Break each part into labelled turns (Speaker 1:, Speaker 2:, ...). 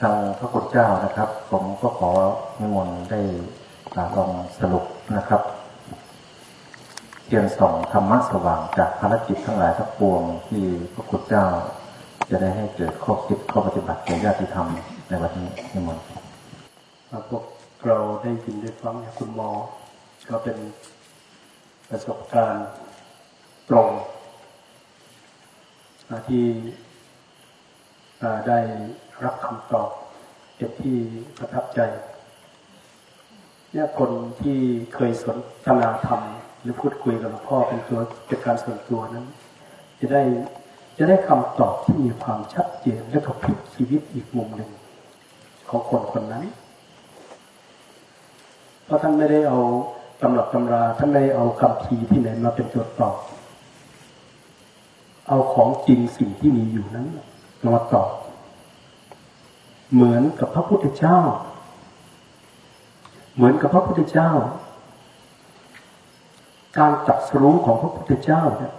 Speaker 1: ทางพระพุทธเจ้านะครับ ผมก็ขอนิมนต์ได้ลองสรุปนะครับเทียนส่องธรรมะสว่างจากภารกิจทั้งหลายทั้งปวงที่พระพุทธเจ้า จะได้ให้เกิดข้อคิดข้อปฏิบัติในญาติธรรมในวันนี้นิมนต์
Speaker 2: พวกเราได้ยินได้ฟังคุณหมอ ก็เป็นประสบการณ์ตรงที่ได้ รับคำตอบเป็นที่ประทับใจเนี่ยคนที่เคยสนทนาธรรม หรือพูดคุยกับหลวงพ่อเป็นตัวเป็นการส่วนตัวนั้น จะได้จะได้คำตอบที่มีความชัดเจนและก็พลิกชีวิตอีกมุมหนึ่ง ของคนคนนั้น เพราะท่านไม่ได้เอาตำรับตำราท่านไม่ได้เอาคำทีที่ไหนมาเป็นตัวตอบ เอาของจริงสิ่งที่มีอยู่นั้นมาตอบ เหมือนกับพระพุทธเจ้า เหมือนกับพระพุทธเจ้า การจัดสรู้ของพระพุทธเจ้าเนี่ย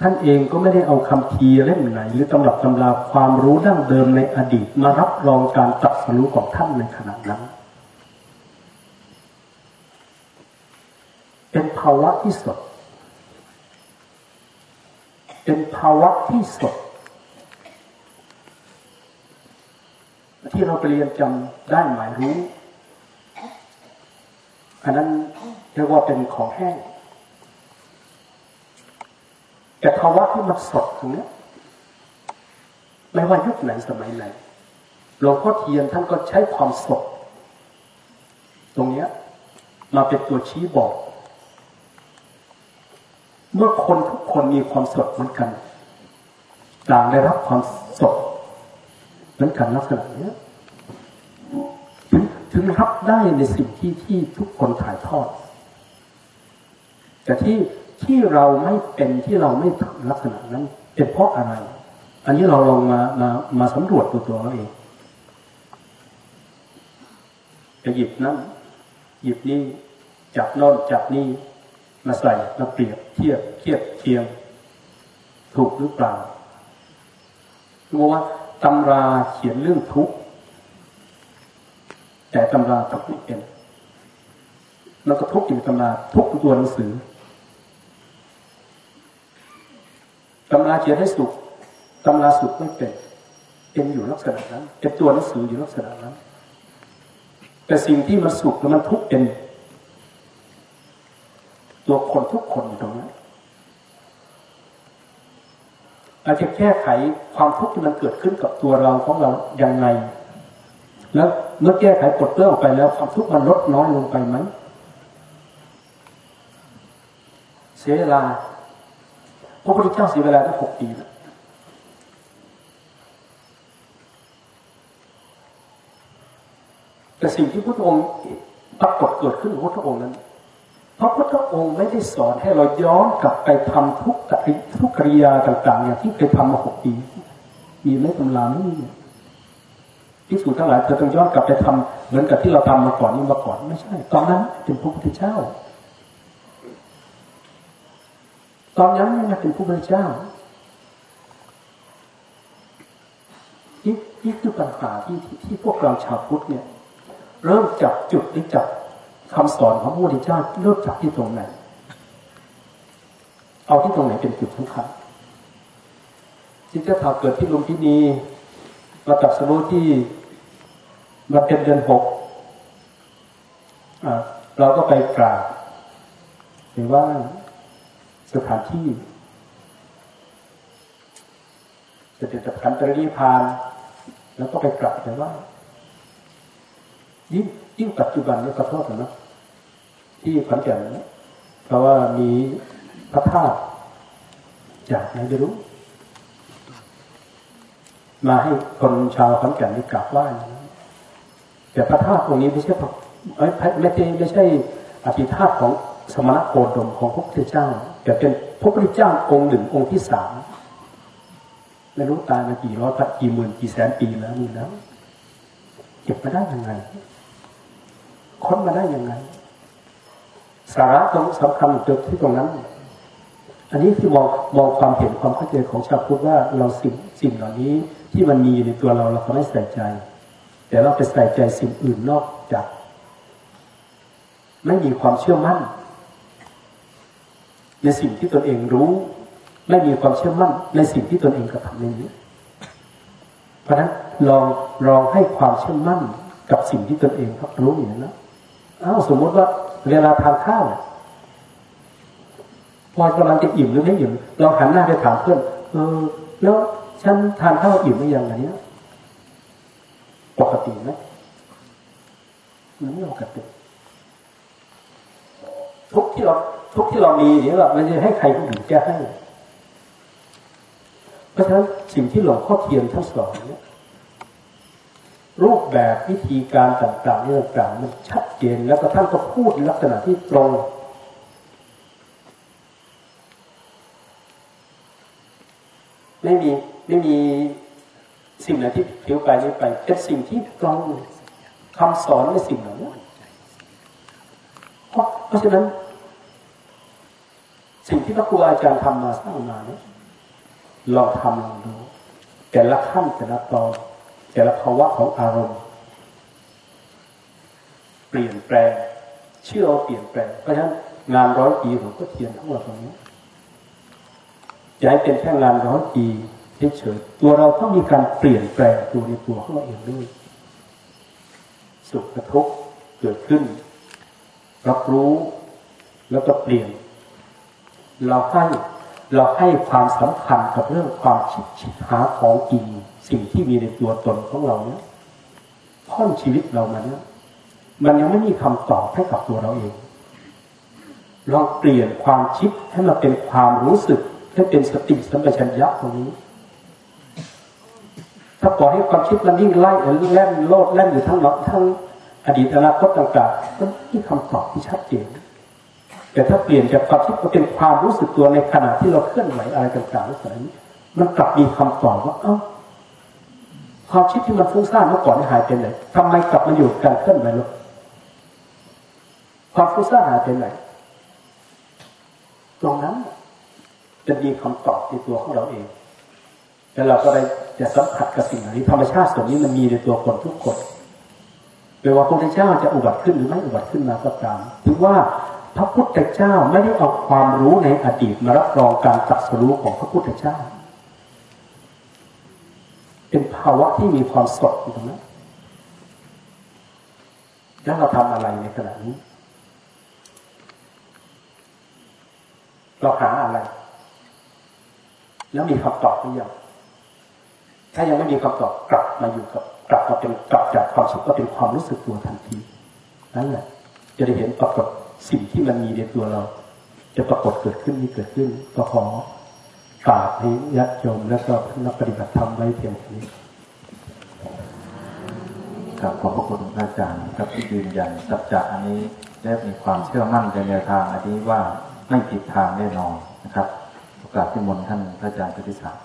Speaker 2: ท่านเองก็ไม่ได้เอาคำทีเล่มไหน หรือตำรับตำราความรู้ดั้งเดิมในอดีตมารับรองการจัดสรู้ของท่านในขณะนั้น เป็นภาวะที่สด เป็นภาวะที่สด ที่เราไปเรียนจำได้หมายรู้ อันนั้นเรียกว่าเป็นของแห้งแต่ภาวะที่มันสดตรงนี้ไม่ว่ายุคไหนสมัยไหนหลวงพ่อเทียนท่านก็ใช้ความสด ตรงนี้มาเป็นตัวชี้บอก เมื่อคนทุกคนมีความสดเหมือนกัน ต่างได้รับความสดเหมือนกันลักษณะนี้ ถึงรับได้ในสิ่งที่ที่ทุกคนถ่ายทอด แต่ที่ที่เราไม่เป็นที่เราไม่ทำลักษณะนั้นเป็นเพราะอะไร อันนี้เราลองมามามาสำรวจตัวตัวเราเองจะหยิบนั้นหยิบนี้จับโน่นจับนี้มาใส่มาเปรียบเทียบเทียบเทียง ถูกหรือเปล่าเพราะว่าตำราเขียนเรื่องทุกข์ แต่ตำราทุกข์ไม่เป็นแล้วก็ทุกอยู่ตำราทุกตัวหนังสือตำราเขียนให้สุขตำราสุขไม่เป็นเป็นอยู่ลักษณะนั้นเป็นตัวหนังสืออยู่ลักษณะนั้น แต่สิ่งที่มันสุขแล้วมันทุกข์เป็นตัวคนทุกคนอยู่ตรงนั้นอาจจะแก้ไขความทุกข์ที่มันเกิดขึ้นกับตัวเราของเรายังไง แล้วเมื่อแก้ไขปลดเปลื้องออกไปแล้วความทุกข์มันลดน้อยลงไปไหมเสียเวลาพระพุทธเจ้าเสียเวลาตั้งหกปีแล้วแต่สิ่งที่พระองค์ปรากฏเกิดขึ้นพระองค์นั้นพระพุทธองค์ไม่ได้สอนให้เราย้อนกลับไปทำทุกทุกกิริยาต่าง ๆ อย่างที่เคยทำมาหกปี มีไหมตำราไม่มี พิสูจน์ทั้งหลายเธอต้องย้อนกลับไปทำเหมือนกับที่เราทำมาก่อนนี้มาก่อนไม่ใช่ ตอนนั้นเป็นพระพุทธเจ้า ตอนนั้นยังเป็นพระพุทธเจ้านี่นี่คือปัญหาที่ที่พวกเราชาวพุทธเนี่ย เริ่มจับจุดหรือจับคำสอนของพระพุทธเจ้าเริ่มจากที่ตรงไหนเอาที่ตรงไหนเป็นจุดสำคัญจิตจะถาเกิดที่ลุมพินีมาตัดสรุที่ มาเป็นเดือนหกเราก็ไปกราบหรือว่าสถานที่จะเป็นขันตรีพาน แล้วก็ไปกราบแต่ว่า ยิ่งยิ่งปัจจุบันนี่ยขอโทษนะที่ขอนแก่นเพราะว่ามีพระธาตุจากไหนไม่รู้ มาให้คนชาวขอนแก่นได้กราบไหว้ แต่พระธาตุองค์นี้ไม่ใช่ไม่ไม่ใช่ไม่ใช่อธิธาตุของสมณโคดมของพระพุทธเจ้า แต่เป็นพระพุทธเจ้าองค์หนึ่งองค์ที่สามไม่รู้ตายมากี่ร้อยพันกี่หมื่นกี่แสนปีแล้วนี่แล้วเก็บมาได้ยังไงค้นมาได้ยังไง สาระตรงสำคัญจุดที่ตรงนั้น อันนี้คือมองมองความเห็นความเข้าใจของชาวพุทธว่าเราสิ่งสิ่งเหล่านี้ที่มันมีอยู่ในตัวเราเราก็ไม่ใส่ใจ แต่เราไปใส่ใจสิ่งอื่นนอกจากไม่มีความเชื่อมั่น ในสิ่งที่ตนเองรู้ ไม่มีความเชื่อมั่น ในสิ่งที่ตนเองกระทำในนี้ เพราะนั้นลองลองให้ความเชื่อมั่นกับสิ่งที่ตนเองรับรู้อย่างนั้นนะอ้าวสมมติว่าเวลาทานข้าวพอกำลังจะอิ่มหรือไม่อิ่มเราหันหน้าไปถามเพื่อนเออแล้วฉันทานข้าวอิ่มหรือยังอันนี้ปก ติไหมมันไม่ปกติทุกที่เราทุกที่เรามีเนี่ยเราไม่ได้ให้ใครคนอื่นแก้ให้ เพราะฉะนั้นสิ่งที่หลวงพ่อเทียนท่านสอนเนี่ยรูปแบบวิธีการต่างๆเรื่องต่างมันชัดเจนแล้วก็ท่านก็พูดลักษณะที่ตรง ไม่มีไม่มี สิ่งไหนที่ผิวไปไม่ไปเป็นสิ่งที่ตรงคำสอนในสิ่งเหล่านี้เพราะเพราะฉะนั้น สิ่งที่พระครูอาจารย์ทำมาสร้างมาเนี่ยลองทำลองดูแต่ละขั้นแต่ละตอน แต่ละภาวะของอารมณ์ เปลี่ยนแปลง เชื่อว่าเปลี่ยนแปลง เพราะฉะนั้นงานร้อยปีผมก็เทียนทั้งหมดตรงนี้จะให้เป็นแค่งานร้อยปี เฉยๆตัวเราต้องมีการเปลี่ยนแปลงตัวในตัวของเราเองด้วย สุขกระทบเกิดขึ้น รับรู้แล้วก็เปลี่ยน เราให้เราให้ความสำคัญกับเรื่องความคิดชิดหาของจริงสิ่งที่มีในตัวตนของเราเนี่ยพ่อนชีวิตเรามาเนี่ยมันยังไม่มีคำตอบให้กับตัวเราเองลองเปลี่ยนความคิดให้มันเป็นความรู้สึกให้เป็นสติสัมปชัญญะตรงนี้ ถ้าปล่อยให้ความคิดมันยิ่งไล่แล่นโลดแล่นอยู่ทั้งหมดทั้งอดีตอนาคตต่างๆก็ไม่มีคำตอบที่ชัดเจนแต่ถ้าเปลี่ยนจากความคิดมาเป็นความรู้สึกตัวในขณะที่เราเคลื่อนไหวอะไรต่างๆลักษณะนี้มันกลับมีคำตอบว่าเอ้าความคิดที่มันฟุ้งซ่านเมื่อก่อนหายไปไหนทำไมกลับมาอยู่การเคลื่อนไหวล่ะความฟุ้งซ่านหายไปไหนตรงนั้นจะมีคำตอบในตัวของเราเอง แล้วเราก็ได้จะสัมผัสกับสิ่งนี้ธรรมชาติส่วนนี้มันมีในตัวคนทุกคนไม่ว่าพระพุทธเจ้าจะอุบัติขึ้นหรือไม่อุบัติขึ้นมาก็ตามถือว่าพระพุทธเจ้าไม่ได้เอาความรู้ในอดีตมารับรองการตรัสรู้ของพระพุทธเจ้า เป็นภาวะที่มีความสดอยู่ตรงนั้นแล้วเราทำอะไรในขณะนี้ เราหาอะไร แล้วมีคำตอบหรือยัง ถ้ายังไม่มีคำตอบกลับมาอยู่กับกลับมาเป็นกลับจากความสุขก็เป็นความรู้สึกตัวทันทีนั่นแหละจะได้เห็นปรากฏสิ่งที่มันมีในตัวเรา จะปรากฏเกิดขึ้นมีเกิดขึ้นก็ขอกราบให้ญาติโยมและก็นักปฏิบัติธรรมไว้เพียงนี้
Speaker 1: ครับขอบพระคุณอาจารย์ครับที่ยืนยันสัจจะอันนี้และมีความเชื่อมั่นในแนวทางอันนี้ว่าไม่ผิดทางแน่นอนนะครับโอกาสที่มนท่านพระอาจารย์พิธิศักดิ์